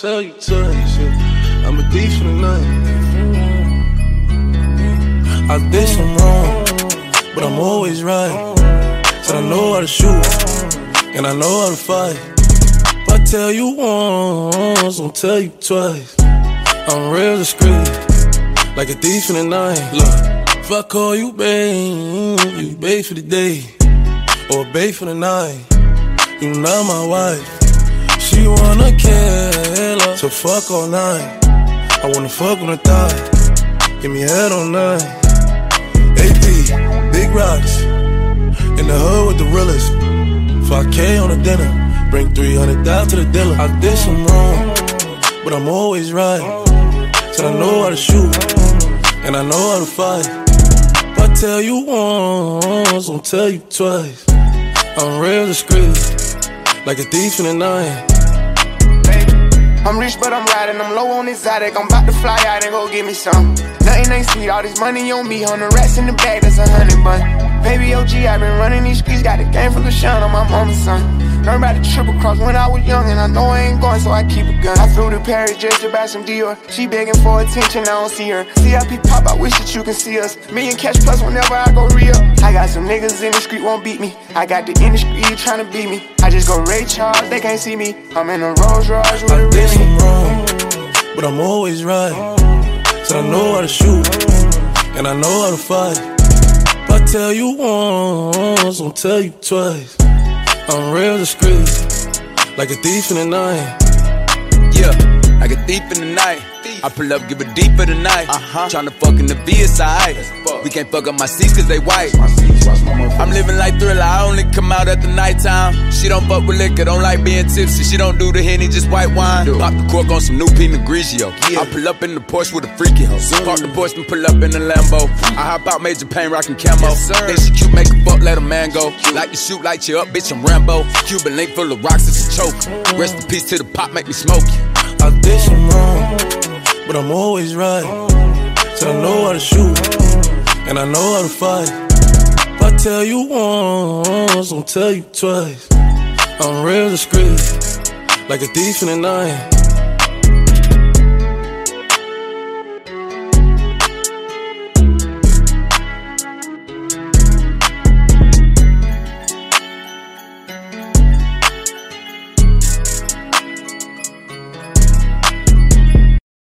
Tell. I'm a thief for the. I did some wrong, but I'm always right. Said I know how to shoot, and I know how to fight. Tell you once, I'll tell you twice. I'm real discreet, like a thief in the night. Look, if I call you babe, you babe for the day, or babe for the night. You not my wife. She wanna kill her, so fuck all night. I wanna fuck on the thigh, give me head all night. AP, big rocks. In the hood with the realest. 5K on the dinner. Bring 300 down to the dealer. I did some wrong, but I'm always right. Said I know how to shoot, and I know how to fight. If I tell you once, I'll tell you twice. I'm real discreet, like a thief in the night. I'm rich, but I'm riding. I'm low on exotic. I'm about to fly out and go get me some. Nothing ain't sweet. All this money on me. On the rats in the bag, that's a hundred bun. Baby OG, i been running these streets. Got a game of shine on my mama's son. Learned about the triple cross when I was young, and I know I ain't going, so I keep a gun. I flew to Paris just to buy some Dior. She begging for attention, I don't see her. CIP pop, I wish that you can see us. Me and Cash Plus whenever I go real. I got some niggas in the street won't beat me. I got the industry trying to beat me. I just go Ray Charles, they can't see me. I'm in a Rolls Royce with a some wrong, but I'm always right. Said I know how to shoot, and I know how to fight. If I tell you once, I'll tell you twice. I'm real discreet, like a thief in the night. Yeah, like a thief in the night. I pull up, give it deep for the night. Uh-huh. Tryna fuck in the VSI. We can't fuck up my seats cause they white. Like thriller, I only come out at the nighttime. She don't fuck with liquor, don't like being tipsy. She don't do the henny, just white wine. Pop the cork on some new Pinot Grigio. I pull up in the Porsche with a freaky hoe. Park the Porsche and pull up in the Lambo. I hop out, major pain, rockin' camo. Then she cute, make a fuck, let a man go. Like to shoot, light you up, bitch, I'm Rambo. Cuban link full of rocks, it's a choke. Rest in peace to the pop, make me smoke you. I did some wrong, but I'm always right. Said I know how to shoot, and I know how to fight. If I tell you once, I'll tell you twice. I'm real discreet, like a thief in the night.